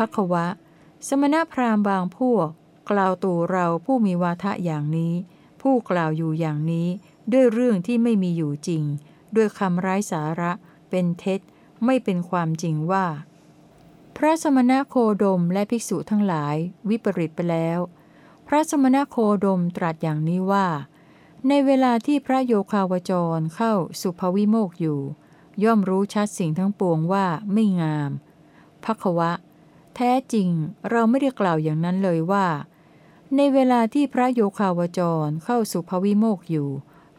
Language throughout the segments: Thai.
พักวะ สมณพราหมณ์บางพวก กล่าวตู่เราผู้มีวาทะอย่างนี้ ผู้กล่าวอยู่อย่างนี้ ด้วยเรื่องที่ไม่มีอยู่จริง ด้วยคำไร้สาระ เป็นเท็จ ไม่เป็นความจริงว่า พระสมณโคดมและภิกษุทั้งหลาย วิปริตไปแล้ว พระสมณโคดมตรัสอย่างนี้ว่า ในเวลาที่พระโยคาวจรเข้าสุภวิโมกอยู่ ย่อมรู้ชัดสิ่งทั้งปวงว่าไม่งามพักวะ ท้จริงเราไม่ได้กล่าวอย่างนั้นเลยว่า ในเวลาที่พระโยคาวจรเข้าสุภวิโมกอยู่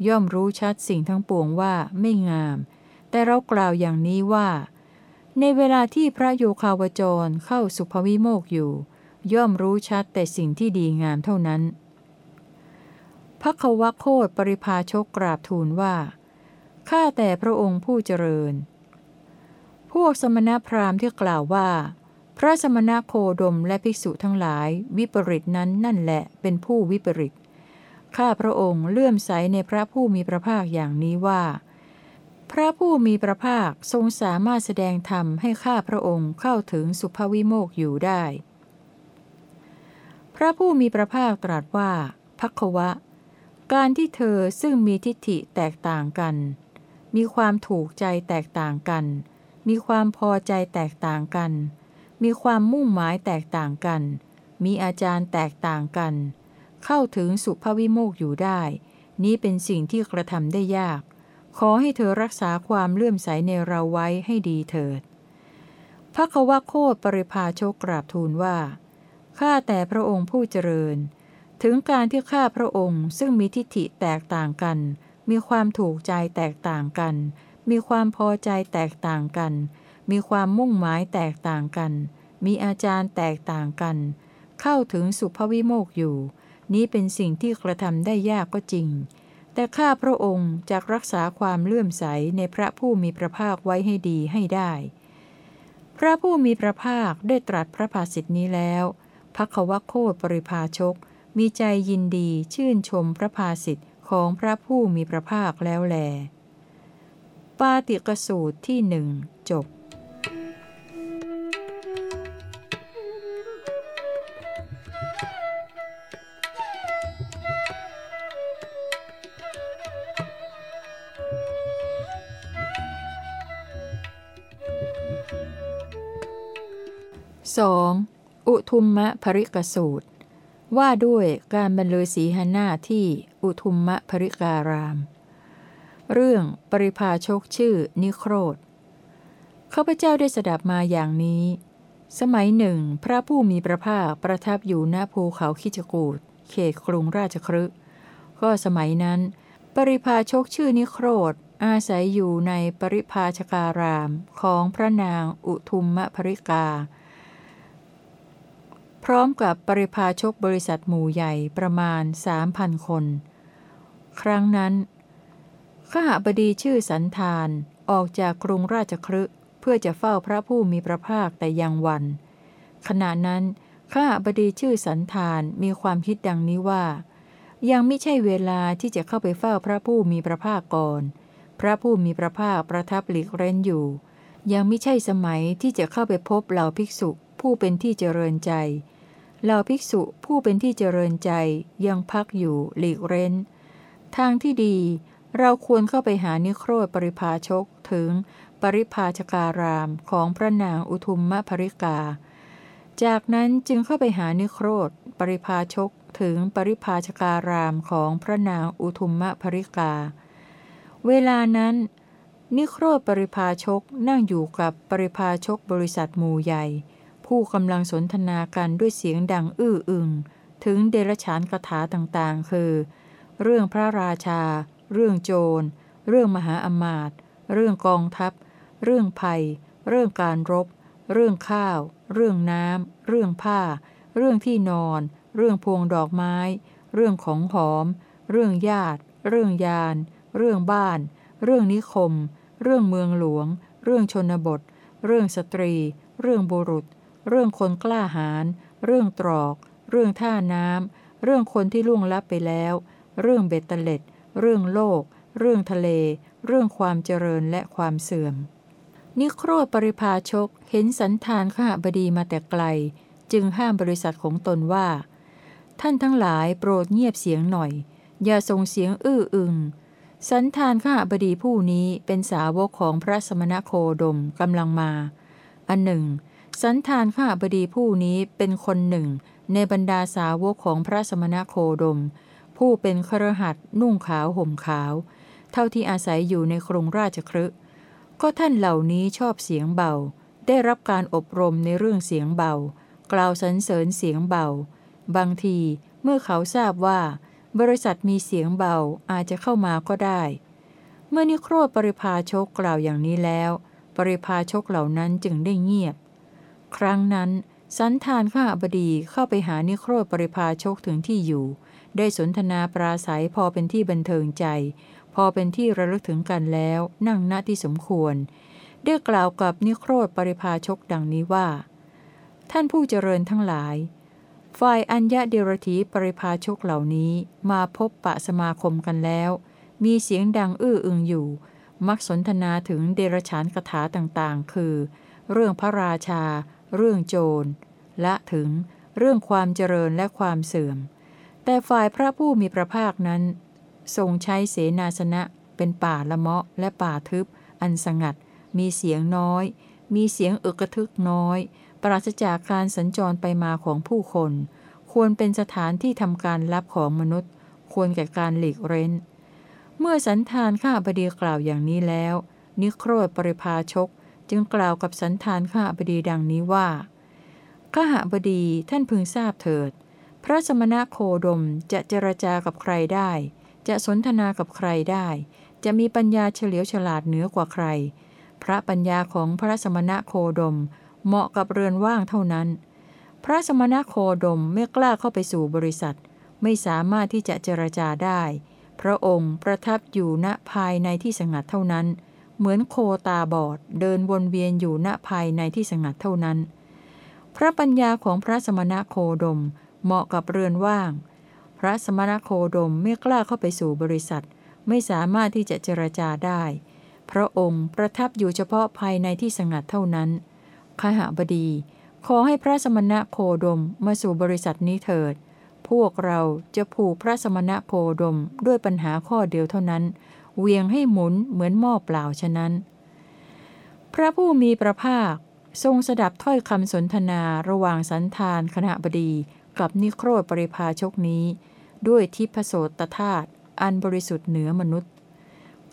ย่อมรู้ชัดสิ่งทั้งปวงว่าไม่งาม แต่เรากล่าวอย่างนี้ว่า ในเวลาที่พระโยคาวจรเข้าสุภวิโมกอยู่ ย่อมรู้ชัดแต่สิ่งที่ดีงามเท่านั้นพักวะโคดปริพาชกกราบทูลว่าข้าแต่พระองค์ผู้เจริญ พวกสมณพราหมณ์ที่กล่าวว่า พระสมณโคดมและภิกษุทั้งหลาย วิปริตนั้นนั่นแหละเป็นผู้วิปริตข้าพระองค์เลื่อมใสในพระผู้มีพระภาคอย่างนี้ว่า พระผู้มีพระภาคทรงสามารถแสดงธรรมให้ข้าพระองค์เข้าถึงสุภวิโมกอยู่ได้ พระผู้มีพระภาคตรัสว่าพักวะ การที่เธอซึ่งมีทิฏฐิแตกต่างกัน มีความถูกใจแตกต่างกัน มีความพอใจแตกต่างกัน มีความมุ่งหมายแตกต่างกัน มีอาจารย์แตกต่างกัน เข้าถึงสุภวิโมกอยู่ได้ นี้เป็นสิ่งที่กระทำได้ยาก ขอให้เธอรักษาความเลื่อมใสในเราไว้ให้ดีเถิดพระควโคตปริพาชกกราบทูลว่า ข้าแต่พระองค์ผู้เจริญ ถึงการที่ข้าพระองค์ซึ่งมีทิฏฐิแตกต่างกัน มีความถูกใจแตกต่างกัน มีความพอใจแตกต่างกัน มีความมุ่งหมายแตกต่างกัน มีอาจารย์แตกต่างกัน เข้าถึงสุภวิโมกอยู่ นี้เป็นสิ่งที่กระทำได้ยากก็จริง แต่ข้าพระองค์จะรักษาความเลื่อมใสในพระผู้มีพระภาคไว้ให้ดีให้ได้ พระผู้มีพระภาคได้ตรัสพระภาสิทธินี้แล้วพักวโคตปริภาชก มีใจยินดีชื่นชมพระภาสิทธิ์ของพระผู้มีพระภาคแล้วแล ปาติกสูตรที่หนึ่งจบ สองอุทุมมะภริกสูตร ว่าด้วยการบรรลือสีหน้าที่อุทุมมะภริการาม เรื่องปริพาชกชื่อนิโครธข้าพเจ้าได้สดับมาอย่างนี้ สมัยหนึ่ง พระผู้มีพระภาคประทับอยู่ณภูเขาคิจกูดเขตกรุงราชครึก็สมัยนั้น ปริพาชกชื่อนิโครธอาศัยอยู่ในปริพาชการามของพระนางอุทุมมะภริกา พร้อมกับปริพาชกบริษัทหมู่ใหญ่ประมาณสามพันคน ครั้งนั้นขหบดีชื่อสันธานออกจากกรุงราชครึเพื่อจะเฝ้าพระผู้มีพระภาคแต่ยังวัน ขณะนั้นขหบดีชื่อสันธานมีความคิดดังนี้ว่า ยังไม่ใช่เวลาที่จะเข้าไปเฝ้าพระผู้มีพระภาคก่อน พระผู้มีพระภาคประทับหลีกเร้นอยู่ ยังไม่ใช่สมัยที่จะเข้าไปพบเหล่าภิกษุผู้เป็นที่เจริญใจ เหล่าภิกษุผู้เป็นที่เจริญใจยังพักอยู่หลีกเร้น ทางที่ดีเราควรเข้าไปหานิโครธปริภาชกถึงปริภาชการามของพระนางอุทุมมะภริกา จากนั้นจึงเข้าไปหานิโครธปริภาชกถึงปริภาชการามของพระนางอุทุมมะภริกา เวลานั้น นิโครธปริภาชกนั่งอยู่กับปริภาชกบริษัทหมู่ใหญ่ ผู้กำลังสนทนากันด้วยเสียงดังอื้ออึง ถึงเดรฉานคาถาต่างๆ คือ เรื่องพระราชา เรื่องโจร เรื่องมหาอมาตย์เรื่องกองทัพ เรื่องภัย เรื่องการรบ เรื่องข้าว เรื่องน้ำ เรื่องผ้า เรื่องที่นอน เรื่องพวงดอกไม้ เรื่องของหอม เรื่องญาติ เรื่องยาน เรื่องบ้าน เรื่องนิคม เรื่องเมืองหลวง เรื่องชนบท เรื่องสตรี เรื่องบุรุษ เรื่องคนกล้าหาญ เรื่องตรอก เรื่องท่าน้ำ เรื่องคนที่ล่วงลับไปแล้ว เรื่องเบตเตเล็ด เรื่องโลก เรื่องทะเล เรื่องความเจริญและความเสื่อม นิโครธปริพาชกเห็นสันธานขหบดีมาแต่ไกล จึงห้ามบริษัทของตนว่า ท่านทั้งหลายโปรดเงียบเสียงหน่อย อย่าส่งเสียงอื้ออึงสันธานขหบดีผู้นี้เป็นสาวกของพระสมณโคดมกำลังมา อันหนึ่ง สันธานขหบดีผู้นี้เป็นคนหนึ่ง ในบรรดาสาวกของพระสมณโคดม ผู้เป็นครหัสนุ่งขาวห่มขาว เท่าที่อาศัยอยู่ในกรุงราชครึก็ท่านเหล่านี้ชอบเสียงเบา ได้รับการอบรมในเรื่องเสียงเบา กล่าวสรรเสริญเสียงเบา บางทีเมื่อเขาทราบว่า บริษัทมีเสียงเบาอาจจะเข้ามาก็ได้ เมื่อนิโครธปริพาชกกล่าวอย่างนี้แล้ว ปริพาชกเหล่านั้นจึงได้เงียบ ครั้งนั้น สันธานข้าบดีเข้าไปหานิโครธปริพาชกถึงที่อยู่ ได้สนทนาปราศัยพอเป็นที่บันเทิงใจ พอเป็นที่ระลึกถึงกันแล้วนั่งณที่สมควร ได้กล่าวกับนิโครธปริพาชกดังนี้ว่า ท่านผู้เจริญทั้งหลาย ฝ่ายอัญญาเดรธีปริพาชกเหล่านี้มาพบปะสมาคมกันแล้ว มีเสียงดังอื้ออึงอยู่ มักสนทนาถึงเดรฉานคาถาต่างๆ คือเรื่องพระราชา เรื่องโจรและถึงเรื่องความเจริญและความเสื่อม แต่ฝ่ายพระผู้มีพระภาคนั้น ทรงใช้เสนาสนะเป็นป่าละเมาะและป่าทึบ อันสงัด มีเสียงน้อย มีเสียงอึกระทึกน้อย ปราศจากการสัญจรไปมาของผู้คน ควรเป็นสถานที่ทำการลับของมนุษย์ ควรแก่การหลีกเร้น เมื่อสันธานข้าบดีกล่าวอย่างนี้แล้ว นิโครธปริพาชก จึงกล่าวกับสันธานข้าบดีดังนี้ว่าข้าหบดีท่านพึงทราบเถิด พระสมณะโคดมจะเจรจากับใครได้ จะสนทนากับใครได้ จะมีปัญญาเฉลียวฉลาดเหนือกว่าใคร พระปัญญาของพระสมณะโคดม เหมาะกับเรือนว่างเท่านั้น พระสมณะโคดมไม่กล้าเข้าไปสู่บริษัท ไม่สามารถที่จะเจรจาได้ พระองค์ประทับอยู่ณภายในที่สงัดเท่านั้น เหมือนโคตาบอดเดินวนเวียนอยู่ณภายในที่สงัดเท่านั้น พระปัญญาของพระสมณะโคดมเหมาะกับเรือนว่าง พระสมณโคดมไม่กล้าเข้าไปสู่บริษัท ไม่สามารถที่จะเจรจาได้ พระองค์ประทับอยู่เฉพาะภายในที่สงัดเท่านั้นขหบดี ขอให้พระสมณโคดมมาสู่บริษัทนี้เถิด พวกเราจะผูกพระสมณโคดมด้วยปัญหาข้อเดียวเท่านั้น เวียงให้หมุนเหมือนหม้อเปล่าฉะนั้น พระผู้มีพระภาคทรงสดับถ้อยคำสนทนาระหว่างสันธานคณะบดีกับนิโครธปริพาชกนี้ ด้วยทิพโสตธาตุอันบริสุทธิ์เหนือมนุษย์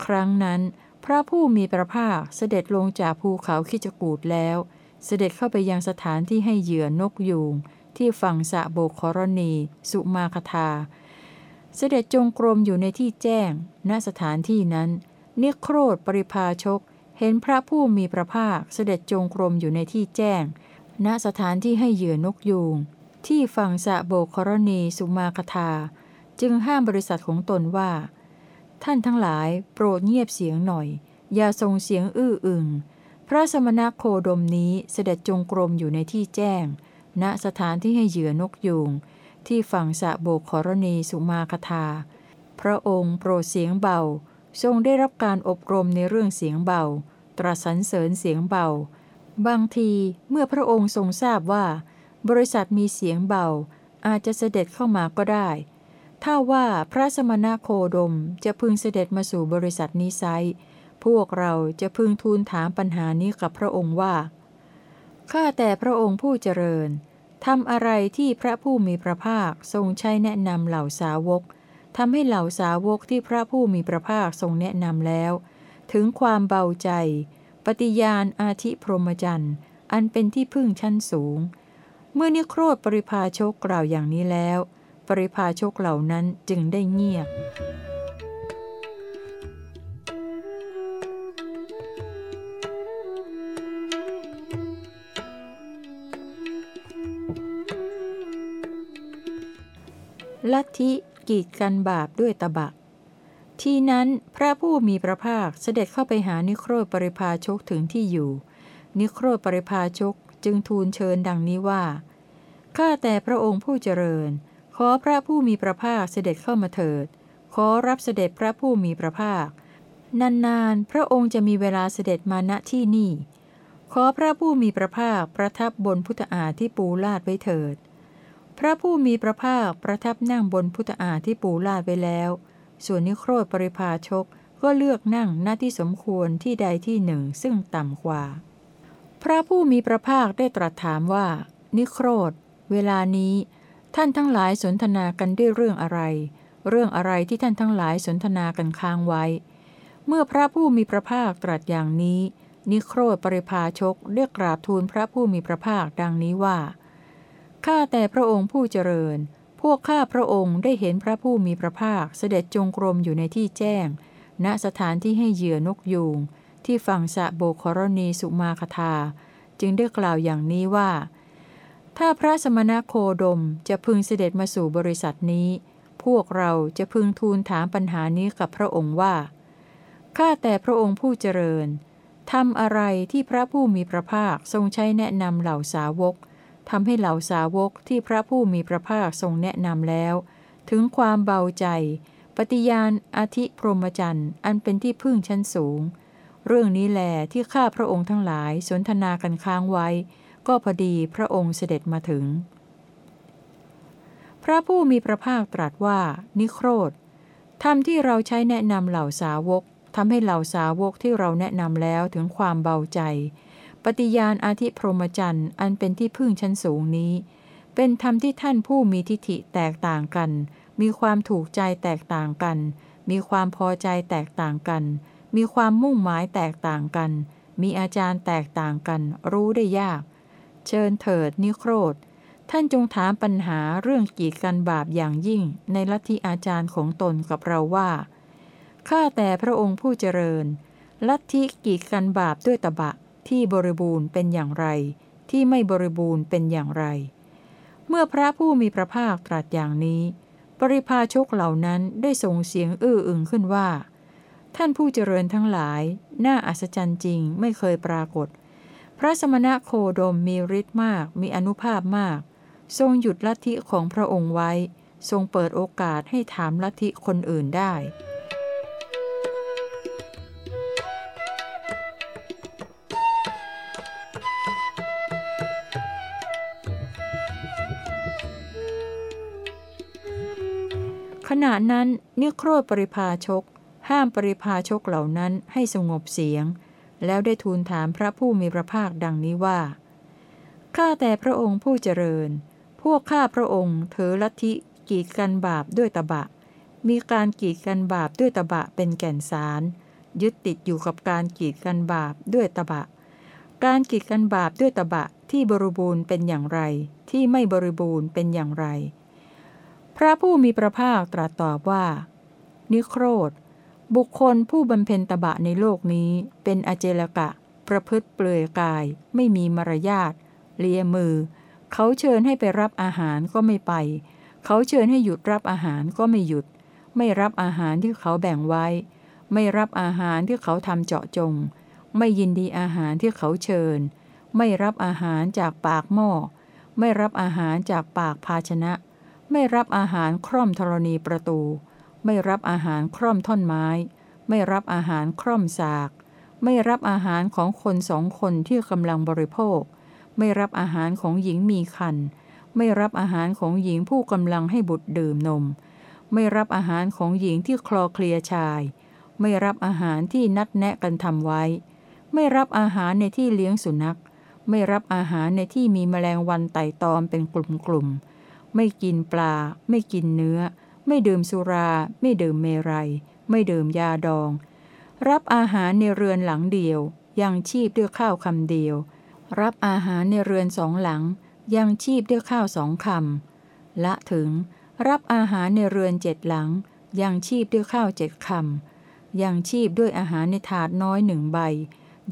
ครั้งนั้น พระผู้มีพระภาคเสด็จลงจากภูเขาคิจกูดแล้ว เสด็จเข้าไปยังสถานที่ให้เหยื่อนกยูงที่ฝั่งสะโบกครณี สุมาคทา เสด็จจงกรมอยู่ในที่แจ้ง ณสถานที่นั้นนิโครธปริพาชก เห็นพระผู้มีพระภาคเสด็จจงกรมอยู่ในที่แจ้ง ณสถานที่ให้เหยื่อนกยูง ที่ฝั่งสะโบกครณีสุมาคทา จึงห้ามบริษัทของตนว่า ท่านทั้งหลายโปรดเงียบเสียงหน่อย อย่าส่งเสียงอื้ออึง พระสมณโคดมนี้เสด็จจงกรมอยู่ในที่แจ้ง ณสถานที่ให้เหยื่อนกยูง ที่ฝั่งสะโบกขรณีสุมาคทา พระองค์โปรดเสียงเบา ทรงได้รับการอบรมในเรื่องเสียงเบา ตรัสสรรเสริญเสียงเบา บางทีเมื่อพระองค์ทรงทราบว่า บริษัทมีเสียงเบา อาจจะเสด็จเข้ามาก็ได้ ถ้าว่าพระสมณโคดมจะพึงเสด็จมาสู่บริษัทนี้ไซพวกเราจะพึงทูลถามปัญหานี้กับพระองค์ว่าข้าแต่พระองค์ผู้เจริญ ทำอะไรที่พระผู้มีพระภาคทรงใช้แนะนำเหล่าสาวกทำให้เหล่าสาวกที่พระผู้มีพระภาคทรงแนะนำแล้ว ถึงความเบาใจ ปฏิญาณอาธิพรหมจรรย์อันเป็นที่พึ่งชั้นสูง เมื่อนิโครธปริพาชกกล่าวอย่างนี้แล้ว ปริพาชกเหล่านั้นจึงได้เงียบ ลัทธิกีดกันบาปด้วยตบะ ทีนั้นพระผู้มีพระภาคเสด็จเข้าไปหานิโครธปริพาชกถึงที่อยู่ นิโครธปริพาชกจึงทูลเชิญดังนี้ว่า ข้าแต่พระองค์ผู้เจริญ ขอพระผู้มีพระภาคเสด็จเข้ามาเถิด ขอรับเสด็จพระผู้มีพระภาค นานๆ พระองค์จะมีเวลาเสด็จมาณที่นี่ ขอพระผู้มีพระภาคประทับบนพุทธาที่ปูลาดไว้เถิด พระผู้มีพระภาคประทับนั่งบนพุทธาที่ปูลาดไว้แล้ว ส่วนนิโครธปริภาชกก็เลือกนั่งหน้าที่สมควรที่ใดที่หนึ่งซึ่งต่ำกว่า พระผู้มีพระภาคได้ตรัสถามว่า นิโครธ เวลานี้ ท่านทั้งหลายสนทนากันด้วยเรื่องอะไร เรื่องอะไรที่ท่านทั้งหลายสนทนากันค้างไว้ เมื่อพระผู้มีพระภาคตรัสอย่างนี้ นิโครธปริภาชกเรียกกราบทูลพระผู้มีพระภาคดังนี้ว่า ข้าแต่พระองค์ผู้เจริญ พวกข้าพระองค์ได้เห็นพระผู้มีพระภาคเสด็จจงกรมอยู่ในที่แจ้ง ณสถานที่ให้เหยื่อนกยูงที่ฝั่งสะโบกรณีสุมาคทา จึงได้กล่าวอย่างนี้ว่า ถ้าพระสมณโคดมจะพึงเสด็จมาสู่บริษัทนี้ พวกเราจะพึงทูลถามปัญหานี้กับพระองค์ว่า ข้าแต่พระองค์ผู้เจริญทำอะไรที่พระผู้มีพระภาคทรงใช้แนะนำเหล่าสาวก ทำให้เหล่าสาวกที่พระผู้มีพระภาคทรงแนะนำแล้ว ถึงความเบาใจ ปฏิญาณอาทิพรหมจันทร์อันเป็นที่พึ่งชั้นสูง เรื่องนี้แหลที่ข้าพระองค์ทั้งหลายสนทนากันค้างไว้ ก็พอดีพระองค์เสด็จมาถึง พระผู้มีพระภาคตรัสว่า นิโครธธรรมที่เราใช้แนะนำเหล่าสาวกทำให้เหล่าสาวกที่เราแนะนำแล้วถึงความเบาใจ ฏิญาณอาทิพรหมจันทร์อันเป็นที่พึ่งชั้นสูงนี้ เป็นธรรมที่ท่านผู้มีทิฏฐิแตกต่างกัน มีความถูกใจแตกต่างกัน มีความพอใจแตกต่างกัน มีความมุ่งหมายแตกต่างกัน มีอาจารย์แตกต่างกัน รู้ได้ยาก เชิญเถิดนิโครธ ท่านจงถามปัญหาเรื่องกีดกันบาปอย่างยิ่ง ในลัทธิอาจารย์ของตนกับเราว่าข้าแต่พระองค์ผู้เจริญ ลัทธิกีดกันบาปด้วยตบะ ที่บริบูรณ์เป็นอย่างไร ที่ไม่บริบูรณ์เป็นอย่างไร เมื่อพระผู้มีพระภาคตรัสอย่างนี้ ปริพาชกเหล่านั้นได้ส่งเสียงอื้ออึงขึ้นว่า ท่านผู้เจริญทั้งหลาย น่าอัศจรรย์จริงไม่เคยปรากฏ พระสมณะโคดมมีฤทธิ์มาก มีอนุภาพมาก ทรงหยุดลัทธิของพระองค์ไว้ ทรงเปิดโอกาสให้ถามลัทธิคนอื่นได้ ณะนั้นนิโครธปริพาชก ห้ามปริพาชกเหล่านั้นให้สงบเสียง แล้วได้ทูลถามพระผู้มีพระภาคดังนี้ว่า ข้าแต่พระองค์ผู้เจริญ พวกข้าพระองค์เถอลัทธิกีดกันบาปด้วยตบะ มีการกีดกันบาปด้วยตบะเป็นแก่นสาร ยึดติดอยู่กับการกีดกันบาปด้วยตบะ การกีดกันบาปด้วยตบะที่บริบูรณ์เป็นอย่างไร ที่ไม่บริบูรณ์เป็นอย่างไร พระผู้มีพระภาคตรัสตอบว่า นิโครธ บุคคลผู้บำเพ็ญตบะในโลกนี้เป็นอเจลกะ ประพฤติเปลือยกาย ไม่มีมารยาทเลียมือ เขาเชิญให้ไปรับอาหารก็ไม่ไป เขาเชิญให้หยุดรับอาหารก็ไม่หยุด ไม่รับอาหารที่เขาแบ่งไว้ ไม่รับอาหารที่เขาทำเจาะจง ไม่ยินดีอาหารที่เขาเชิญ ไม่รับอาหารจากปากหม้อไม่รับอาหารจากปากภาชนะ ไม่รับอาหารคร่อมธรณีประตู ไม่รับอาหารคร่อมท่อนไม้ ไม่รับอาหารคร่อมสาก ไม่รับอาหารของคนสองคนที่กำลังบริโภค ไม่รับอาหารของหญิงมีคันไม่รับอาหารของหญิงผู้กำลังให้บุตรดื่มนม ไม่รับอาหารของหญิงที่คลอเคลียชาย ไม่รับอาหารที่นัดแนะกันทำไว้ ไม่รับอาหารในที่เลี้ยงสุนัข ไม่รับอาหารในที่มีแมลงวันไต่ตอมเป็นกลุ่มๆ ไม่กินปลา ไม่กินเนื้อ ไม่ดื่มสุรา ไม่ดื่มเมรัย ไม่ดื่มยาดอง รับอาหารในเรือนหลังเดียว ยังชีพด้วยข้าวคำเดียว รับอาหารในเรือนสองหลัง ยังชีพด้วยข้าวสองคำละถึง รับอาหารในเรือนเจ็ดหลัง ยังชีพด้วยข้าวเจ็ดคำยังชีพด้วยอาหารในถาดน้อยหนึ่งใบ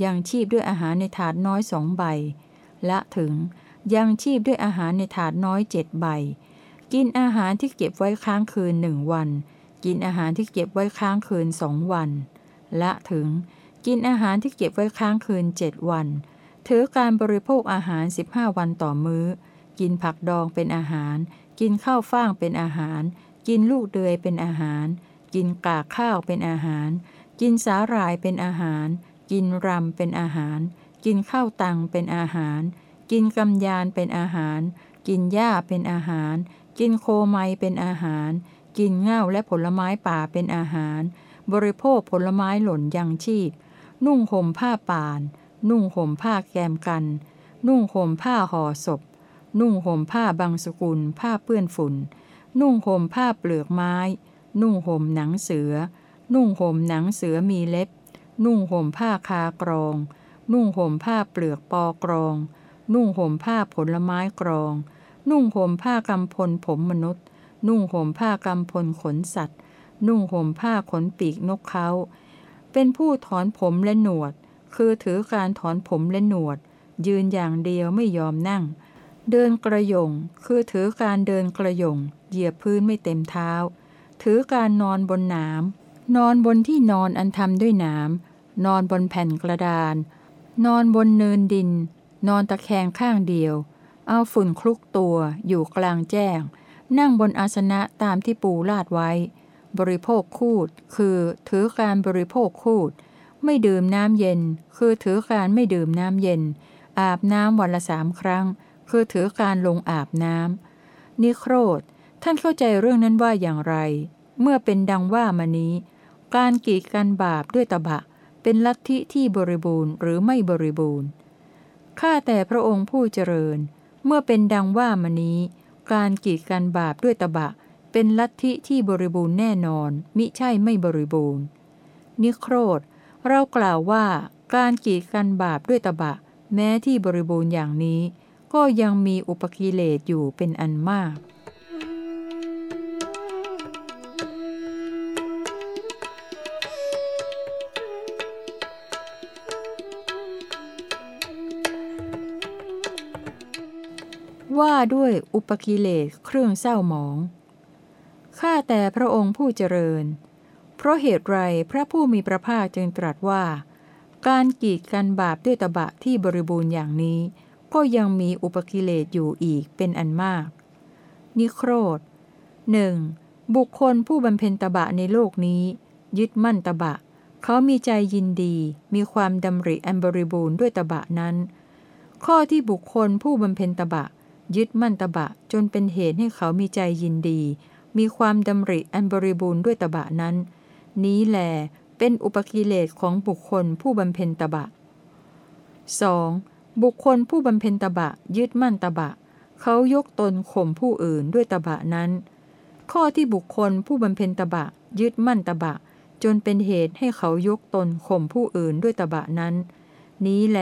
ยังชีพด้วยอาหารในถาดน้อยสองใบ ละถึง ยังชีพด้วยอาหารในถาดน้อยเจ็ดใบ กินอาหารที่เก็บไว้ค้างคืนหนึ่งวัน กินอาหารที่เก็บไว้ค้างคืนสองวัน ละถึง กินอาหารที่เก็บไว้ค้างคืนเจ็ดวัน ถือการบริโภคอาหารสิบห้าวันต่อมื้อ กินผักดองเป็นอาหาร กินข้าวฟ่างเป็นอาหาร กินลูกเดือยเป็นอาหาร กินกากข้าวเป็นอาหาร กินสาหร่ายเป็นอาหาร กินรำเป็นอาหาร กินข้าวตังเป็นอาหาร กินกำยานเป็นอาหาร กินหญ้าเป็นอาหาร กินโคไมเป็นอาหาร กินเง่าและผลไม้ป่าเป็นอาหาร บริโภคผลไม้หล่นยังชีพ นุ่งห่มผ้าป่าน นุ่งห่มผ้าแกมกัน นุ่งห่มผ้าห่อศพ นุ่งห่มผ้าบางสกุล ผ้าเปื้อนฝุ่น นุ่งห่มผ้าเปลือกไม้ นุ่งห่มหนังเสือ นุ่งห่มหนังเสือมีเล็บ นุ่งห่มผ้าคากรอง นุ่งห่มผ้าเปลือกปอกรอง นุ่งห่มผ้าผลไม้กรอง นุ่งห่มผ้ากำพลผมมนุษย์ นุ่งห่มผ้ากำพลขนสัตว์ นุ่งห่มผ้าขนปีกนกเขา เป็นผู้ถอนผมและหนวด คือถือการถอนผมและหนวด ยืนอย่างเดียวไม่ยอมนั่ง เดินกระยง คือถือการเดินกระยง เหยียบพื้นไม่เต็มเท้า ถือการนอนบนน้ำนอนบนที่นอนอันทำด้วยน้ำนอนบนแผ่นกระดาน นอนบนเนินดิน นอนตะแคงข้างเดียว เอาฝุ่นคลุกตัวอยู่กลางแจ้ง นั่งบนอาสนะตามที่ปูลาดไว้ บริโภคคูด คือถือการบริโภคคูด ไม่ดื่มน้ำเย็น คือถือการไม่ดื่มน้ำเย็น อาบน้ำวันละสามครั้ง คือถือการลงอาบน้ำนิโครธ ท่านเข้าใจเรื่องนั้นว่าอย่างไร เมื่อเป็นดังว่ามานี้ การกีดกันบาปด้วยตบะ เป็นลัทธิที่บริบูรณ์หรือไม่บริบูรณ์ ข้าแต่พระองค์ผู้เจริญ เมื่อเป็นดังว่ามานี้ การกีดกันบาปด้วยตบะ เป็นลัทธิที่บริบูรณ์แน่นอน มิใช่ไม่บริบูรณ์ นิโครธ เรากล่าวว่าการกีดกันบาปด้วยตบะ แม้ที่บริบูรณ์อย่างนี้ ก็ยังมีอุปกิเลสอยู่เป็นอันมาก ว่าด้วยอุปกิเลสเครื่องเศร้าหมอง ข้าแต่พระองค์ผู้เจริญ เพราะเหตุไรพระผู้มีพระภาคจึงตรัสว่า การกีดกันบาปด้วยตบะที่บริบูรณ์อย่างนี้ ก็ยังมีอุปกิเลสอยู่อีกเป็นอันมาก นิโครธหนึ่งบุคคลผู้บำเพ็ญตบะในโลกนี้ ยึดมั่นตบะ เขามีใจยินดี มีความดำริอันบริบูรณ์ด้วยตบะนั้น ข้อที่บุคคลผู้บำเพ็ญตบะ ยึดมั่นตบะจนเป็นเหตุให้เขามีใจยินดี มีความดำริอันบริบูรณ์ด้วยตบะนั้น นี้แหลเป็นอุปกิเลสของบุคคลผู้บำเพ็ญตบะ 2. บุคคลผู้บำเพ็ญตบะ ยึดมั่นตบะ เขายกตนข่มผู้อื่นด้วยตบะนั้น ข้อที่บุคคลผู้บำเพ็ญตบะ ยึดมั่นตบะ จนเป็นเหตุให้เขายกตนข่มผู้อื่นด้วยตบะนั้น นี้แหล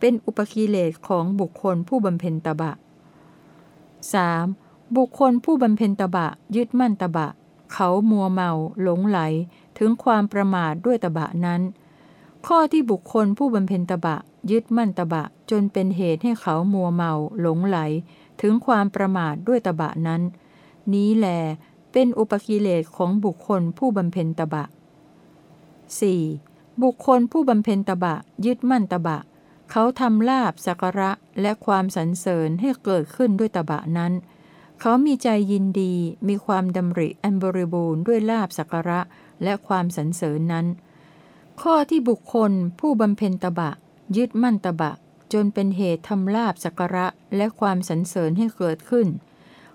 เป็นอุปกิเลสของบุคคลผู้บำเพ็ญตบะ 3. บุคคลผู้บำเพ็ญตบะยึดมั่นตบะ เขามัวเมาหลงไหลถึงความประมาทด้วยตบะนั้น ข้อที่บุคคลผู้บำเพ็ญตบะ ยึดมั่นตบะ จนเป็นเหตุให้เขามัวเมาหลงไหล ถึงความประมาทด้วยตบะนั้น นี้แลเป็นอุปกิเลสของบุคคลผู้บำเพ็ญตบะ 4. บุคคลผู้บำเพ็ญตบะ ยึดมั่นตบะ เขาทำลาบสักระและความสรรเสริญให้เกิดขึ้นด้วยตบะนั้น เขามีใจยินดีมีความดำริอันบริบูรณ์ด้วยลาบสักระและความสรรเสริญนั้น ข้อที่บุคคลผู้บำเพ็ญตบะ ยึดมั่นตบะ จนเป็นเหตุทำลาบสักระและความสรรเสริญให้เกิดขึ้น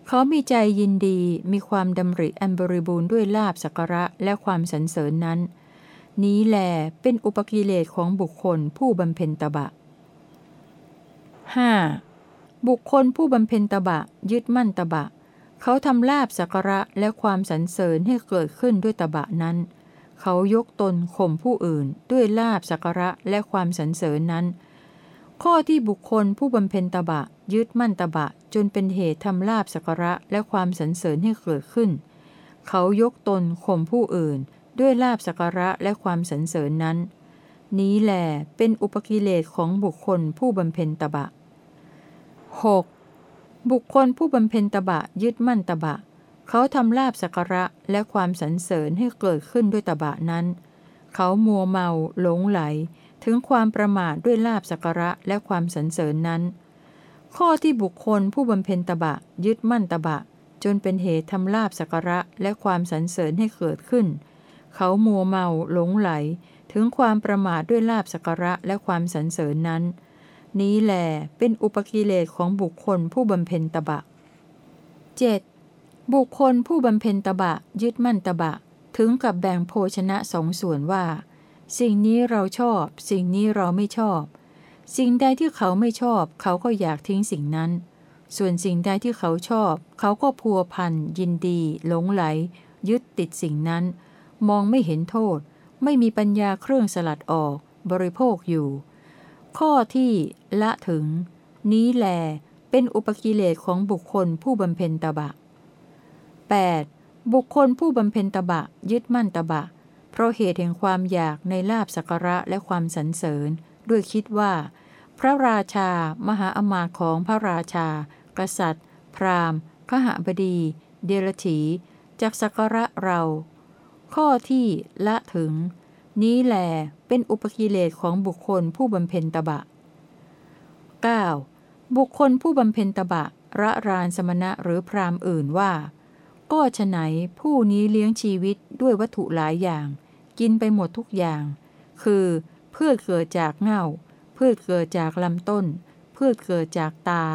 เขามีใจยินดีมีความดำริอันบริบูรณ์ด้วยลาบสักระและความสรรเสริญนั้น นี้แลเป็นอุปกิเลสของบุคคลผู้บำเพ็ญตบะ 5. บุคคลผู้บำเพ็ญตบะ ยึดมั่นตบะ เขาทำลาบสักระและความสรรเสริญให้เกิดขึ้นด้วยตบะนั้น เขายกตนข่มผู้อื่น ด้วยลาบสักระและความสรรเสริญนั้น ข้อที่บุคคลผู้บำเพ็ญตบะ ยึดมั่นตบะ จนเป็นเหตุทำลาบสักระและความสรรเสริญให้เกิดขึ้น เขายกตนข่มผู้อื่น ด้วยลาบสักระและความสรรเสริญนั้น นี้แหลเป็นอุปกิเลสของบุคคลผู้บำเพ็ญตบะ 6. บุคคลผู้บำเพ็ญตบะยึดมั่นตบะ เขาทำลาบสักระและความสรรเสริญให้เกิดขึ้นด้วยตบะนั้น เขามัวเมาหลงไหล ถึงความประมาทด้วยลาบสักระและความสรรเสริญนั้น ข้อที่บุคคลผู้บำเพ็ญตบะ ยึดมั่นตบะ จนเป็นเหตุทำลาบสักระและความสรรเสริญให้เกิดขึ้น เขามัวเมาหลงไหล ถึงความประมาทด้วยลาบสักระและความสรรเสริญนั้น นี้แหลเป็นอุปกิเลสของบุคคลผู้บำเพ็ญตบะ 7. บุคคลผู้บำเพ็ญตบะ ยึดมั่นตบะ ถึงกับแบ่งโภชนะสองส่วนว่า สิ่งนี้เราชอบ สิ่งนี้เราไม่ชอบ สิ่งใดที่เขาไม่ชอบ เขาก็อยากทิ้งสิ่งนั้น ส่วนสิ่งใดที่เขาชอบ เขาก็พัวพันยินดี หลงไหล ยึดติดสิ่งนั้น มองไม่เห็นโทษ ไม่มีปัญญาเครื่องสลัดออกบริโภคอยู่ ข้อที่ละถึง นี้แลเป็นอุปกิเลสของบุคคลผู้บำเพ็ญตบะ 8. บุคคลผู้บำเพ็ญตบะ ยึดมั่นตบะ เพราะเหตุแห่งความอยากในลาบสักระและความสรรเสริญ ด้วยคิดว่า พระราชา มหาอมาของพระราชา กษัตริย์ พราหมณ์ ขหบดี เดรถีจากสักระเรา ข้อที่ละถึง นี้แหลเป็นอุปกิเลสของบุคคลผู้บำเพ็ญตบะ 9. บุคคลผู้บำเพ็ญตบะ ระรานสมณะหรือพราหมณ์อื่นว่า ก็ฉะไหนผู้นี้เลี้ยงชีวิตด้วยวัตถุหลายอย่าง กินไปหมดทุกอย่าง คือพืชเกิดจากเง่าพืชเกิดจากลำต้น พืชเกิดจากตา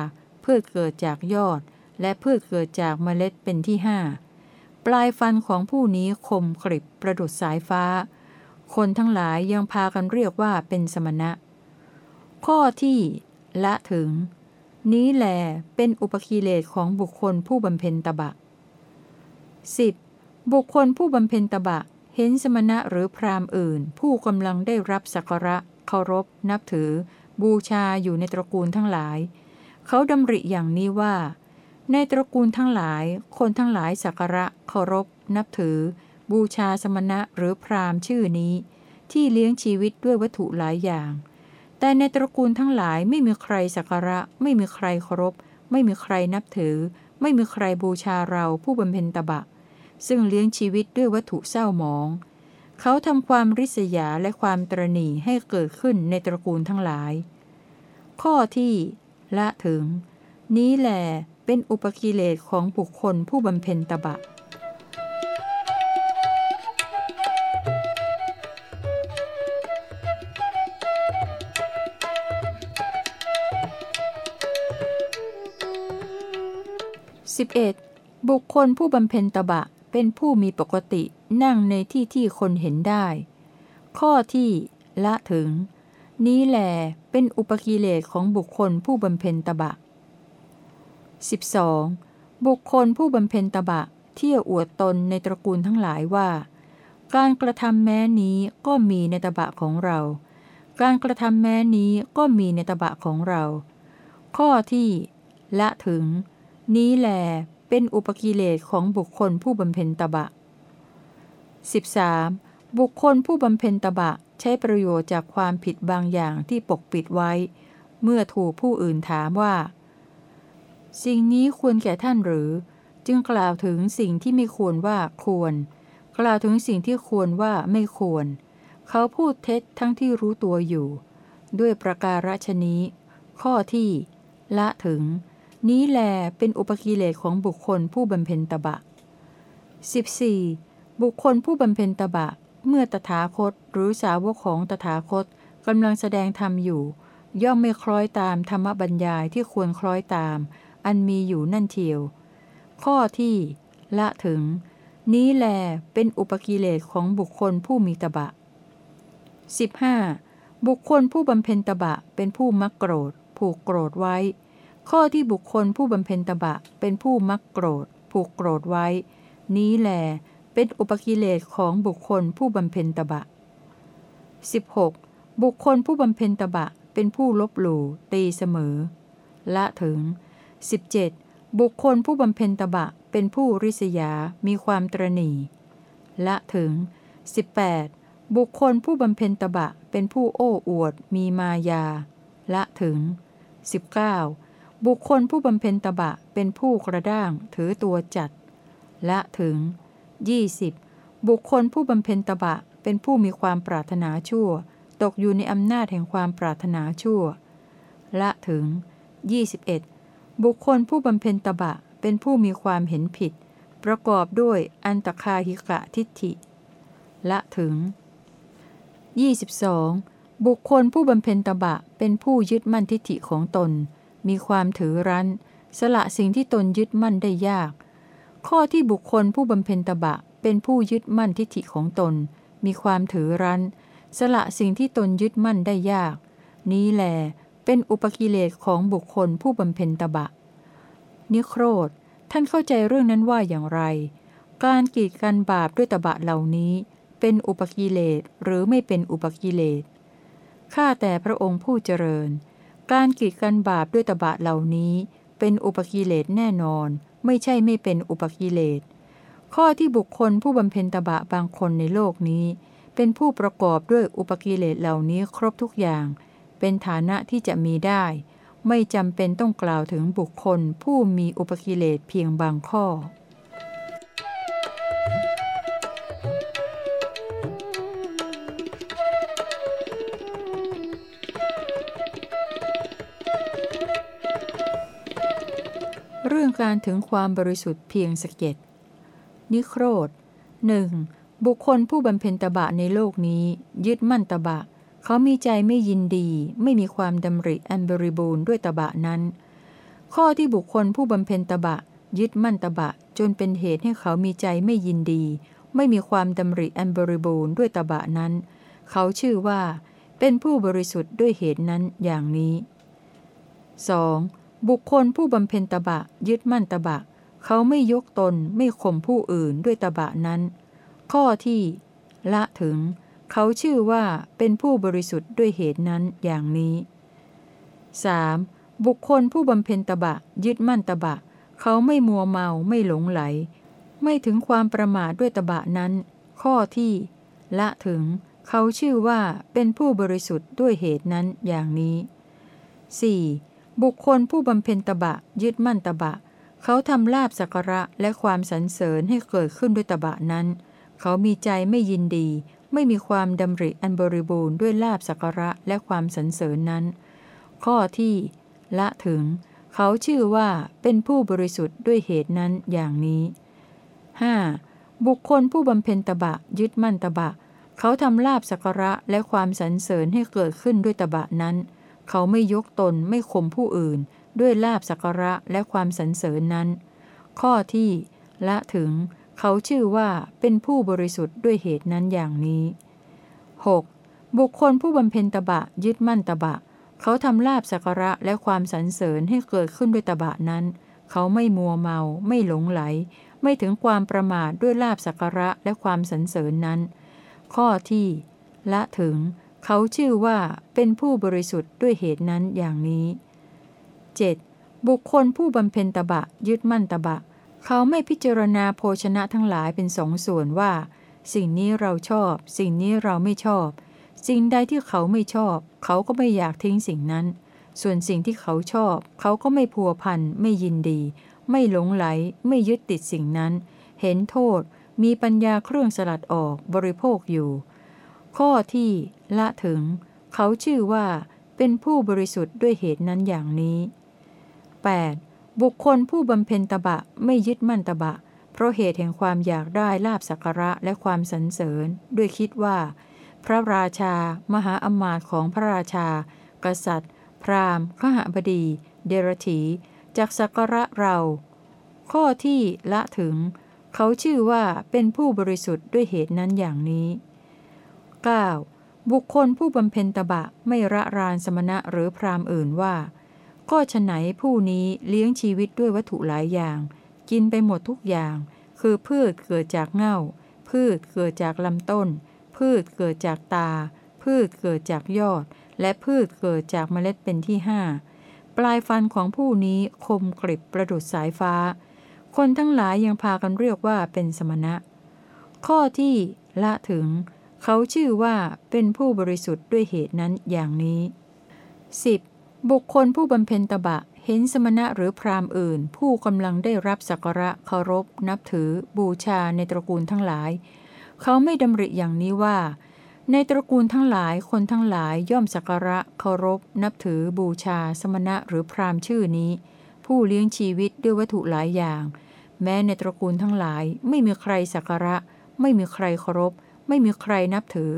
พืชเกิดจากยอด และพืชเกิดจากเมล็ดเป็นที่ห้า ปลายฟันของผู้นี้คมกริบประดุดสายฟ้า คนทั้งหลายยังพากันเรียกว่าเป็นสมณะ ข้อที่ละถึง นี้แหลเป็นอุปคีเลสของบุคคลผู้บำเพ็ญตบะ 10. บุคคลผู้บำเพ็ญตบะ เห็นสมณะหรือพราหมณ์อื่น ผู้กำลังได้รับสักการะเคารพ นับถือ บูชาอยู่ในตระกูลทั้งหลาย เขาดำริอย่างนี้ว่า ในตระกูลทั้งหลาย คนทั้งหลายสักการะเคารพ นับถือ บูชาสมณะหรือพราหมณ์ชื่อนี้ ที่เลี้ยงชีวิตด้วยวัตถุหลายอย่าง แต่ในตระกูลทั้งหลายไม่มีใครสักการะ ไม่มีใครเคารพ ไม่มีใครนับถือ ไม่มีใครบูชาเราผู้บำเพ็ญตบะ ซึ่งเลี้ยงชีวิตด้วยวัตถุเศร้าหมอง เขาทำความริษยาและความตรณีให้เกิดขึ้นในตระกูลทั้งหลาย ข้อที่ ละถึง นี้แหล เป็นอุปกิเลสของบุคคลผู้บำเพ็ญตบะ 11. บุคคลผู้บำเพ็ญตบะเป็นผู้มีปกตินั่งในที่ที่คนเห็นได้ ข้อที่ละถึง นี้แหลเป็นอุปกิเลสของบุคคลผู้บำเพ็ญตบะ 12. บุคคลผู้บำเพ็ญตบะ เที่ยวอวดตนในตระกูลทั้งหลายว่า การกระทำแม้นี้ก็มีในตบะของเรา การกระทำแม้นี้ก็มีในตบะของเรา ข้อที่ ละถึง นี้แหลเป็นอุปกิเลสของบุคคลผู้บำเพ็ญตบะ 13. บุคคลผู้บำเพ็ญตบะใช้ประโยชน์จากความผิดบางอย่างที่ปกปิดไว้ เมื่อถูกผู้อื่นถามว่า สิ่งนี้ควรแก่ท่านหรือ จึงกล่าวถึงสิ่งที่ไม่ควรว่าควร กล่าวถึงสิ่งที่ควรว่าไม่ควร เขาพูดเท็จทั้งที่รู้ตัวอยู่ ด้วยประการฉนี้ ข้อที่ ละถึง นี้แลเป็นอุปกิเลสของบุคคลผู้บำเพ็ญตบะ 14. บุคคลผู้บำเพ็ญตบะ เมื่อตถาคตหรือสาวกของตถาคตกำลังแสดงธรรมอยู่ ย่อมไม่คล้อยตามธรรมบัญญายที่ควรคล้อยตาม อันมีอยู่นั่นเทียว ข้อที่ ละถึง นี้แลเป็นอุปกิเลสของบุคคลผู้มีตบะ 15. บุคคลผู้บำเพ็ญตบะเป็นผู้มักโกรธ ผูกโกรธไว้ ข้อที่บุคคลผู้บำเพ็ญตบะเป็นผู้มักโกรธ ผูกโกรธไว้ นี้แลเป็นอุปกิเลสของบุคคลผู้บำเพ็ญตบะ 16. บุคคลผู้บำเพ็ญตบะเป็นผู้ลบหลู่ตีเสมอ ละถึง 17. บุคคลผู้บำเพ็ญตบะเป็นผู้ริษยา มีความตรณีละถึง 18. บุคคลผู้บำเพ็ญตบะเป็นผู้โอ้อวด มีมายา ละถึง 19. บุคคลผู้บำเพ็ญตบะเป็นผู้กระด้างถือตัวจัด ละถึง 20. บุคคลผู้บำเพ็ญตบะเป็นผู้มีความปรารถนาชั่ว ตกอยู่ในอำนาจแห่งความปรารถนาชั่ว ละถึง 21. บุคคลผู้บำเพ็ญตบะเป็นผู้มีความเห็นผิด ประกอบด้วยอันตคาหิกะทิฏฐิ ละถึง 22. บุคคลผู้บำเพ็ญตบะเป็นผู้ยึดมั่นทิฏฐิของตน มีความถือรั้น สละสิ่งที่ตนยึดมั่นได้ยาก ข้อที่บุคคลผู้บำเพ็ญตบะเป็นผู้ยึดมั่นทิฏฐิของตน มีความถือรั้น สละสิ่งที่ตนยึดมั่นได้ยาก นี้แหล เป็นอุปกิเลสของบุคคลผู้บำเพ็ญตบะ นิโครธ ท่านเข้าใจเรื่องนั้นว่าอย่างไร การกีดกันบาปด้วยตบะเหล่านี้ เป็นอุปกิเลสหรือไม่เป็นอุปกิเลส ข้าแต่พระองค์ผู้เจริญ การกีดกันบาปด้วยตบะเหล่านี้ เป็นอุปกิเลสแน่นอน ไม่ใช่ไม่เป็นอุปกิเลส ข้อที่บุคคลผู้บำเพ็ญตบะบางคนในโลกนี้ เป็นผู้ประกอบด้วยอุปกิเลสเหล่านี้ครบทุกอย่าง เป็นฐานะที่จะมีได้ ไม่จำเป็นต้องกล่าวถึงบุคคลผู้มีอุปกิเลสเพียงบางข้อ เรื่องการถึงความบริสุทธิ์เพียงสเก็ดนิโครธหนึ่งบุคคลผู้บำเพ็ญตบะในโลกนี้ ยึดมั่นตบะ เขามีใจไม่ยินดี ไม่มีความดำริอันบริบูรณ์ด้วยตบะนั้น ข้อที่บุคคลผู้บำเพ็ญตบะ ยึดมั่นตบะ จนเป็นเหตุให้เขามีใจไม่ยินดี ไม่มีความดำริอันบริบูรณ์ด้วยตบะนั้น เขาชื่อว่า เป็นผู้บริสุทธิ์ด้วยเหตุนั้นอย่างนี้ 2. บุคคลผู้บำเพ็ญตบะ ยึดมั่นตบะ เขาไม่ยกตนไม่ข่มผู้อื่นด้วยตบะนั้น ข้อที่ ละถึง เขาชื่อว่าเป็นผู้บริสุทธิ์ด้วยเหตุนั้นอย่างนี้ 3. บุคคลผู้บำเพ็ญตบะ ยึดมั่นตบะ เขาไม่มัวเมาไม่หลงไหล ไม่ถึงความประมาทด้วยตบะนั้น ข้อที่ ละถึง เขาชื่อว่าเป็นผู้บริสุทธิ์ด้วยเหตุนั้นอย่างนี้ 4. บุคคลผู้บำเพ็ญตบะ ยึดมั่นตบะ เขาทำลาบสักระและความสรรเสริญให้เกิดขึ้นด้วยตบะนั้น เขามีใจไม่ยินดี ไม่มีความดำริอันบริบูรณ์ด้วยลาบสักระและความสรรเสริญนั้น ข้อที่ ละถึง เขาชื่อว่าเป็นผู้บริสุทธิ์ด้วยเหตุนั้นอย่างนี้ 5. บุคคลผู้บำเพ็ญตบะยึดมั่นตบะ เขาทำลาบสักระและความสรรเสริญให้เกิดขึ้นด้วยตบะนั้น เขาไม่ยกตนไม่ข่มผู้อื่น ด้วยลาบสักระและความสรรเสริญนั้น ข้อที่ ละถึงเขาชื่อว่าเป็นผู้บริสุทธิ์ด้วยเหตุนั้นอย่างนี้ 6. บุคคลผู้บำเพ็ญตบะยึดมั่นตบะ เขาทำลาบสักระและความสรรเสริญให้เกิดขึ้นด้วยตบะนั้น เขาไม่มัวเมา ไม่หลงไหล ไม่ถึงความประมาทด้วยลาบสักระและความสรรเสริญนั้น ข้อที่ ละถึง เขาชื่อว่าเป็นผู้บริสุทธิ์ด้วยเหตุนั้นอย่างนี้ 7. บุคคลผู้บำเพ็ญตบะยึดมั่นตบะ เขาไม่พิจารณาโภชนะทั้งหลายเป็นสองส่วนว่า สิ่งนี้เราชอบ สิ่งนี้เราไม่ชอบ สิ่งใดที่เขาไม่ชอบ เขาก็ไม่อยากทิ้งสิ่งนั้น ส่วนสิ่งที่เขาชอบ เขาก็ไม่พัวพันไม่ยินดี ไม่หลงไหล ไม่ยึดติดสิ่งนั้น เห็นโทษ มีปัญญาเครื่องสลัดออกบริโภคอยู่ ข้อที่ละถึง เขาชื่อว่า เป็นผู้บริสุทธิ์ด้วยเหตุนั้นอย่างนี้ 8. บุคคลผู้บำเพ็ญตบะไม่ยึดมั่นตบะ เพราะเหตุแห่งความอยากได้ลาบสักระและความสรรเสริญ ด้วยคิดว่า พระราชา มหาอมาตย์ของพระราชา กษัตริย์ พราหมณ์ ขหบดี เดรถีจากสักระเรา ข้อที่ละถึง เขาชื่อว่าเป็นผู้บริสุทธิ์ด้วยเหตุนั้นอย่างนี้ 9. บุคคลผู้บำเพ็ญตบะไม่ระรานสมณะหรือพราหมณ์อื่นว่า ก็ฉไหนผู้นี้เลี้ยงชีวิตด้วยวัตถุหลายอย่าง กินไปหมดทุกอย่าง คือพืชเกิดจากเง่า พืชเกิดจากลำต้น พืชเกิดจากตา พืชเกิดจากยอด และพืชเกิดจากเมล็ดเป็นที่ห้าปลายฟันของผู้นี้คมกริบประดุดสายฟ้า คนทั้งหลายยังพากันเรียกว่าเป็นสมณะ ข้อที่ละถึง เขาชื่อว่าเป็นผู้บริสุทธิ์ด้วยเหตุนั้นอย่างนี้ 10. บุคคลผู้บำเพ็ญตบะ เห็นสมณะหรือพราหมณ์อื่น ผู้กำลังได้รับสักการะเคารพ นับถือ บูชาในตระกูลทั้งหลาย เขาไม่ดำริอย่างนี้ว่า ในตระกูลทั้งหลายคนทั้งหลายย่อมสักการะเคารพ นับถือ บูชา สมณะหรือพราหมณ์ชื่อนี้ ผู้เลี้ยงชีวิตด้วยวัตถุหลายอย่าง แม้ในตระกูลทั้งหลายไม่มีใครสักการะ ไม่มีใครเคารพ ไม่มีใครนับถือ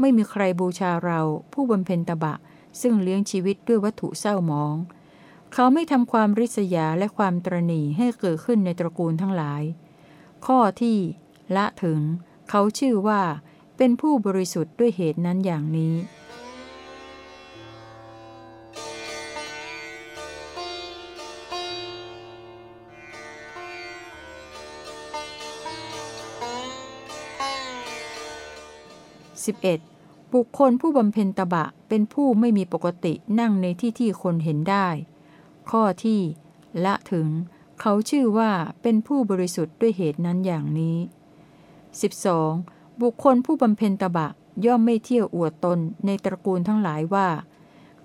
ไม่มีใครบูชาเรา ผู้บำเพ็ญตบะ ซึ่งเลี้ยงชีวิตด้วยวัตถุเศร้าหมอง เขาไม่ทำความริษยาและความตรณีให้เกิดขึ้นในตระกูลทั้งหลาย ข้อที่ละถึง เขาชื่อว่าเป็นผู้บริสุทธิ์ด้วยเหตุนั้นอย่างนี้ 11. บุคคลผู้บำเพ็ญตบะเป็นผู้ไม่มีปกตินั่งในที่ที่คนเห็นได้ ข้อที่ละถึง เขาชื่อว่าเป็นผู้บริสุทธิ์ด้วยเหตุนั้นอย่างนี้ 12. บุคคลผู้บำเพ็ญตบะย่อมไม่เที่ยวอวดตนในตระกูลทั้งหลายว่า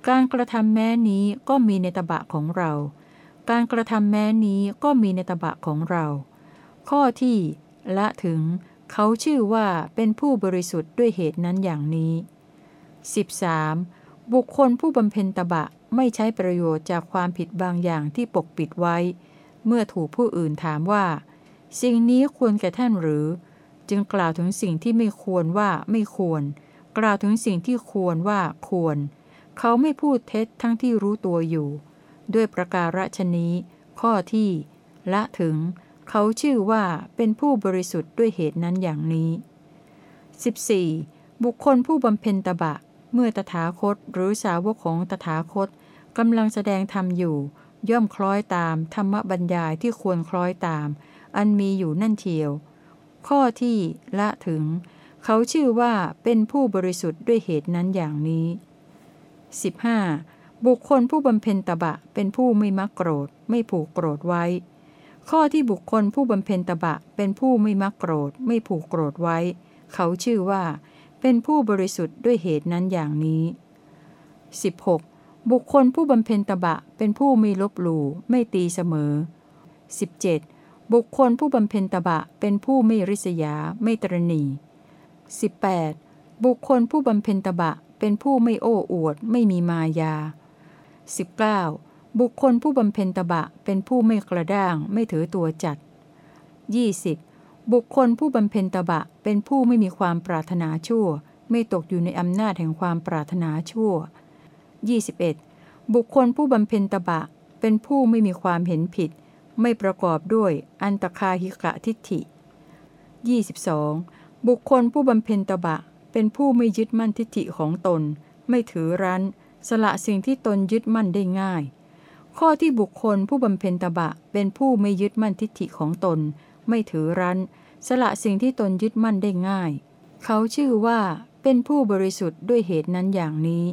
การกระทำแม้นี้ก็มีในตบะของเรา การกระทำแม้นี้ก็มีในตบะของเรา ข้อที่ละถึง เขาชื่อว่าเป็นผู้บริสุทธิ์ด้วยเหตุนั้นอย่างนี้ 13. บุคคลผู้บำเพ็ญตบะไม่ใช้ประโยชน์จากความผิดบางอย่างที่ปกปิดไว้ เมื่อถูกผู้อื่นถามว่า สิ่งนี้ควรแก่ท่านหรือ จึงกล่าวถึงสิ่งที่ไม่ควรว่าไม่ควร กล่าวถึงสิ่งที่ควรว่าควร เขาไม่พูดเท็จทั้งที่รู้ตัวอยู่ ด้วยประการฉนี้ ข้อที่ ละถึง เขาชื่อว่าเป็นผู้บริสุทธิ์ด้วยเหตุนั้นอย่างนี้ 14. บุคคลผู้บำเพ็ญตบะ เมื่อตถาคตหรือสาวกของตถาคตกำลังแสดงธรรมอยู่ ย่อมคล้อยตามธรรมบรรยายที่ควรคล้อยตาม อันมีอยู่นั่นเทียว ข้อที่ละถึง เขาชื่อว่าเป็นผู้บริสุทธิ์ด้วยเหตุนั้นอย่างนี้ 15. บุคคลผู้บำเพ็ญตบะเป็นผู้ไม่มักโกรธ ไม่ผูกโกรธไว้ ข้อที่บุคคลผู้บำเพ็ญตบะเป็นผู้ไม่มักโกรธ ไม่ผูกโกรธไว้ เขาชื่อว่า เป็นผู้บริสุทธิ์ด้วยเหตุนั้นอย่างนี้ 16. บุคคลผู้บำเพ็ญตบะเป็นผู้ไม่ลบหลู่ไม่ตีเสมอ 17. บุคคลผู้บำเพ็ญตบะเป็นผู้ไม่ริษยา ไม่ตรณี 18. บุคคลผู้บำเพ็ญตบะเป็นผู้ไม่โอ้อวด ไม่มีมายา 19. บุคคลผู้บำเพ็ญตบะเป็นผู้ไม่กระด้าง ไม่ถือตัวจัด 20. บุคคลผู้บำเพ็ญตบะเป็นผู้ไม่มีความปรารถนาชั่ว ไม่ตกอยู่ในอำนาจแห่งความปรารถนาชั่ว 21. บุคคลผู้บำเพ็ญตบะเป็นผู้ไม่มีความเห็นผิด ไม่ประกอบด้วยอันตคาหิกะทิฏฐิ 22. บุคคลผู้บำเพ็ญตบะ เป็นผู้ไม่ยึดมั่นทิฏฐิของตน ไม่ถือรั้น สละสิ่งที่ตนยึดมั่นได้ง่าย ข้อที่บุคคลผู้บำเพ็ญตบะเป็นผู้ไม่ยึดมั่นทิฏฐิของตน ไม่ถือรั้น สละสิ่งที่ตนยึดมั่นได้ง่าย เขาชื่อว่าเป็นผู้บริสุทธิ์ด้วยเหตุนั้นอย่างนี้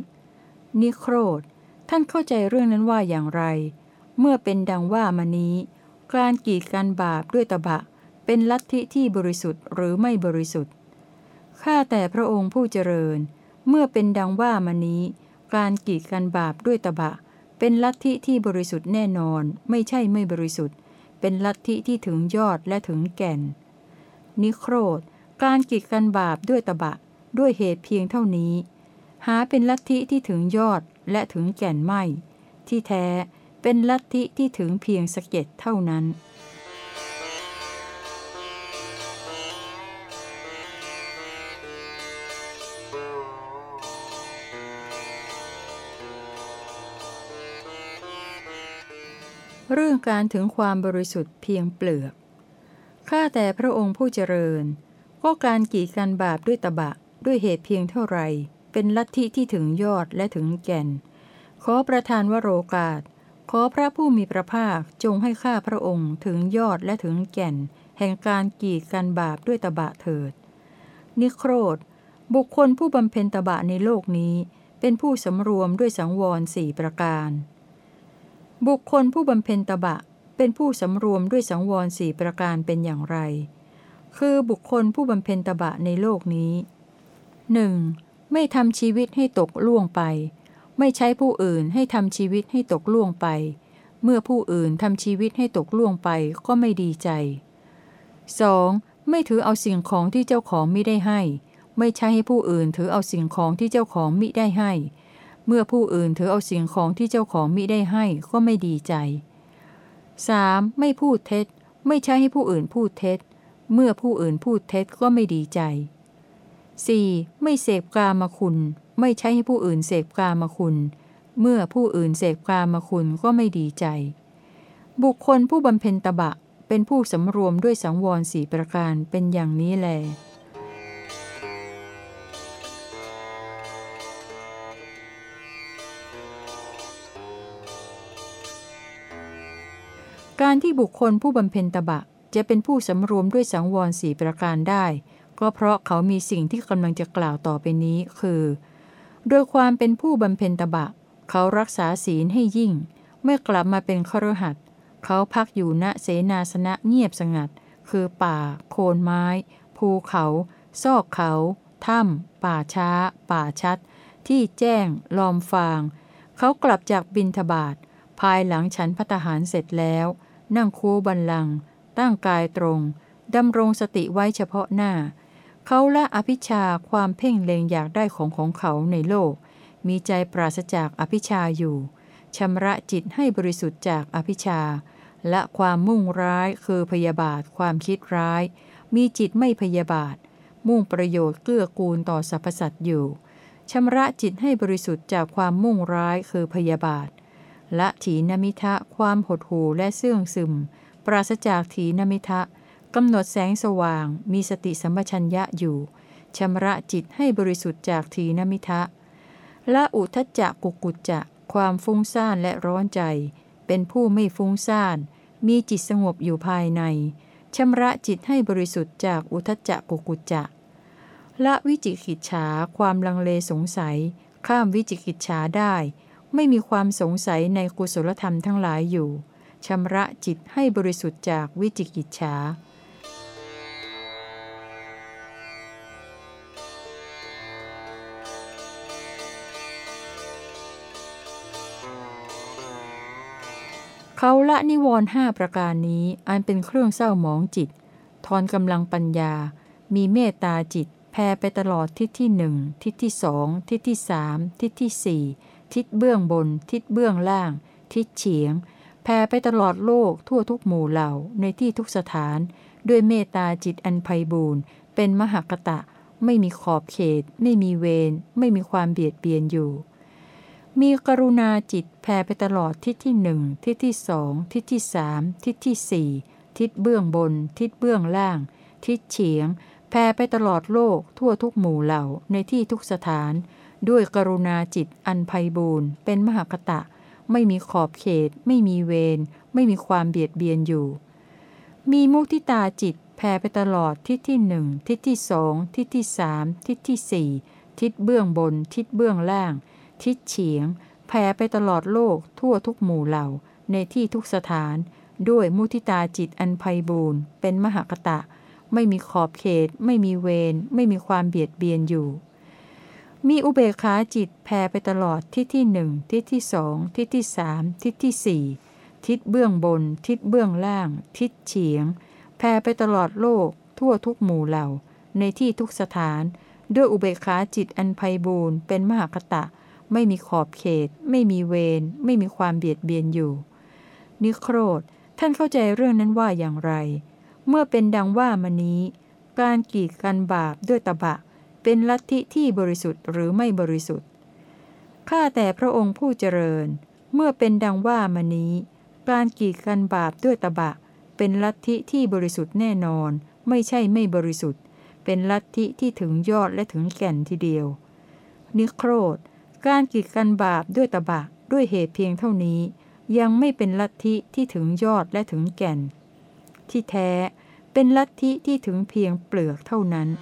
นิโครธ ท่านเข้าใจเรื่องนั้นว่าอย่างไร เมื่อเป็นดังว่ามานี้ การกีดกันบาปด้วยตบะ เป็นลัทธิที่บริสุทธิ์หรือไม่บริสุทธิ์ ข้าแต่พระองค์ผู้เจริญ เมื่อเป็นดังว่ามานี้ การกีดกันบาปด้วยตบะเเป็นลัทธิที่บริสุทธิ์แน่นอน ไม่ใช่ไม่บริสุทธิ์ เป็นลัทธิที่ถึงยอดและถึงแก่น นิโครธ การกีดกันบาปด้วยตบะ ด้วยเหตุเพียงเท่านี้ หาเป็นลัทธิที่ถึงยอดและถึงแก่นไม่ ที่แท้เป็นลัทธิที่ถึงเพียงสะเก็ดเท่านั้น เรื่องการถึงความบริสุทธิ์เพียงเปลือก ข้าแต่พระองค์ผู้เจริญ ก็การกีดกันบาปด้วยตบะด้วยเหตุเพียงเท่าไร เป็นลัทธิที่ถึงยอดและถึงแก่น ขอประทานวโรกาส ขอพระผู้มีพระภาคจงให้ข้าพระองค์ถึงยอดและถึงแก่น แห่งการกีดกันบาปด้วยตบะเถิด นิโครธ บุคคลผู้บำเพ็ญตบะในโลกนี้ เป็นผู้สำรวมด้วยสังวรสี่ประการ บุคคลผู้บำเพ็ญตบะ เป็นผู้สำรวมด้วยสังวรสี่ประการเป็นอย่างไร คือบุคคลผู้บำเพ็ญตบะในโลกนี้ 1. ไม่ทำชีวิตให้ตกล่วงไป ไม่ใช้ผู้อื่นให้ทำชีวิตให้ตกล่วงไป เมื่อผู้อื่นทำชีวิตให้ตกล่วงไปก็ไม่ดีใจ 2. ไม่ถือเอาสิ่งของที่เจ้าของไม่ได้ให้ ไม่ใช่ให้ผู้อื่นถือเอาสิ่งของที่เจ้าของมิได้ให้ เมื่อผู้อื่นถือเอาสิ่งของที่เจ้าของมิได้ให้ก็ไม่ดีใจ 3. ไม่พูดเท็จ ไม่ใช่ให้ผู้อื่นพูดเท็จ เมื่อผู้อื่นพูดเท็จก็ไม่ดีใจ 4. ไม่เสพกามคุณ ไม่ใช้ให้ผู้อื่นเสพกามคุณ เมื่อผู้อื่นเสพกามคุณก็ไม่ดีใจ บุคคลผู้บำเพ็ญตบะเป็นผู้สำรวมด้วยสังวรสี่ประการเป็นอย่างนี้แล การที่บุคคลผู้บำเพ็ญตบะจะเป็นผู้สำรวมด้วยสังวรสี่ประการได้ ก็เพราะเขามีสิ่งที่กำลังจะกล่าวต่อไปนี้ คือ โดยความเป็นผู้บำเพ็ญตบะ เขารักษาศีลให้ยิ่ง เมื่อกลับมาเป็นครหัสเขาพักอยู่ณเสนาสนะเงียบสงัด คือป่า โคนไม้ ภูเขา ซอกเขา ถ้ำ ป่าช้า ป่าชัด ที่แจ้ง ลอมฟาง เขากลับจากบินทบาทภายหลังฉันพัตหารเสร็จแล้ว นั่งคูบันลัง ตั้งกายตรง ดำรงสติไว้เฉพาะหน้า เขาละอภิชาความเพ่งเล็งอยากได้ของของเขาในโลก มีใจปราศจากอภิชาอยู่ ชำระจิตให้บริสุทธิ์จากอภิชา และความมุ่งร้ายคือพยาบาทความคิดร้าย มีจิตไม่พยาบาท มุ่งประโยชน์เกื้อกูลต่อสรรพสัตว์อยู่ชำระจิตให้บริสุทธิ์จากความมุ่งร้ายคือพยาบาท ละถีนมิทะความหดหู่และเสื่องซึม ปราศจากถีนมิทะกำหนดแสงสว่าง มีสติสัมปชัญญะอยู่ชำระจิตให้บริสุทธิ์จากถีนมิทะละอุทจจะกุกุจจะความฟุ้งซ่านและร้อนใจ เป็นผู้ไม่ฟุ้งซ่าน มีจิตสงบอยู่ภายใน ชำระจิตให้บริสุทธิ์จากอุทจจะกุกุจจะ ละวิจิกิจฉาความลังเลสงสัย ข้ามวิจิกิจฉาได้ ไม่มีความสงสัยในกุศลธรรมทั้งหลายอยู่ชำระจิตให้บริสุทธิ์จากวิจิกิจฉาเขาละนิวรณ์ห้าประการนี้อันเป็นเครื่องเศร้าหมองจิต ทอนกำลังปัญญา มีเมตตาจิต แผ่ไปตลอดทิศที่หนึ่งทิศที่สองทิศที่สามทิศที่สี่ ทิศเบื้องบน ทิศเบื้องล่าง ทิศเฉียง แผ่ไปตลอดโลกทั่วทุกหมู่เหล่าในที่ทุกสถาน ด้วยเมตตาจิตอันไพบูรณ์เป็นมหากตะ ไม่มีขอบเขต ไม่มีเวรไม่มีความเบียดเบียนอยู่ มีกรุณาจิตแผ่ไปตลอดทิศที่หนึ่งทิศที่สองทิศที่สามทิศที่สี่ทิศเบื้องบน ทิศเบื้องล่าง ทิศเฉียงแผ่ไปตลอดโลกทั่วทุกหมู่เหล่าในที่ทุกสถาน ด้วยกรุณาจิตอันไพบูรณ์เป็นมหากตะ ไม่มีขอบเขต ไม่มีเวรไม่มีความเบียดเบียนอยู่ มีมุทิตาจิตแผ่ไปตลอดทิศที่หนึ่งทิศที่สองทิศที่สามทิศที่สี่ทิศเบื้องบน ทิศเบื้องล่าง ทิศเฉียงแผ่ไปตลอดโลกทั่วทุกหมู่เหล่า ในที่ทุกสถาน ด้วยมุทิตาจิตอันไพบูรณ์เป็นมหากตะ ไม่มีขอบเขต ไม่มีเวรไม่มีความเบียดเบียนอยู่ มีอุเบกขาจิตแผ่ไปตลอดทิศที่หนึ่งทิศที่สองทิศที่สามทิศที่สี่ทิศเบื้องบน ทิศเบื้องล่าง ทิศเฉียงแผ่ไปตลอดโลก ทั่วทุกหมู่เหล่า ในที่ทุกสถาน ด้วยอุเบกขาจิตอันไพบูรณ์เป็นมหากตะ ไม่มีขอบเขต ไม่มีเวรไม่มีความเบียดเบียนอยู่ นิโครธท่านเข้าใจเรื่องนั้นว่าอย่างไร เมื่อเป็นดังว่ามานี้ การกีดกันบาปด้วยตบะ เป็นลัทธิที่บริสุทธิ์หรือไม่บริสุทธิ์ ข้าแต่พระองค์ผู้เจริญ เมื่อเป็นดังว่ามานี้ การกีดกันบาปด้วยตบะ เป็นลัทธิที่บริสุทธิ์แน่นอน ไม่ใช่ไม่บริสุทธิ์ เป็นลัทธิที่ถึงยอดและถึงแก่นทีเดียว นิโครธ การกีดกันบาปด้วยตบะ ด้วยเหตุเพียงเท่านี้ ยังไม่เป็นลัทธิที่ถึงยอดและถึงแก่น ที่แท้ เป็นลัทธิที่ถึงเพียงเปลือกเท่านั้น「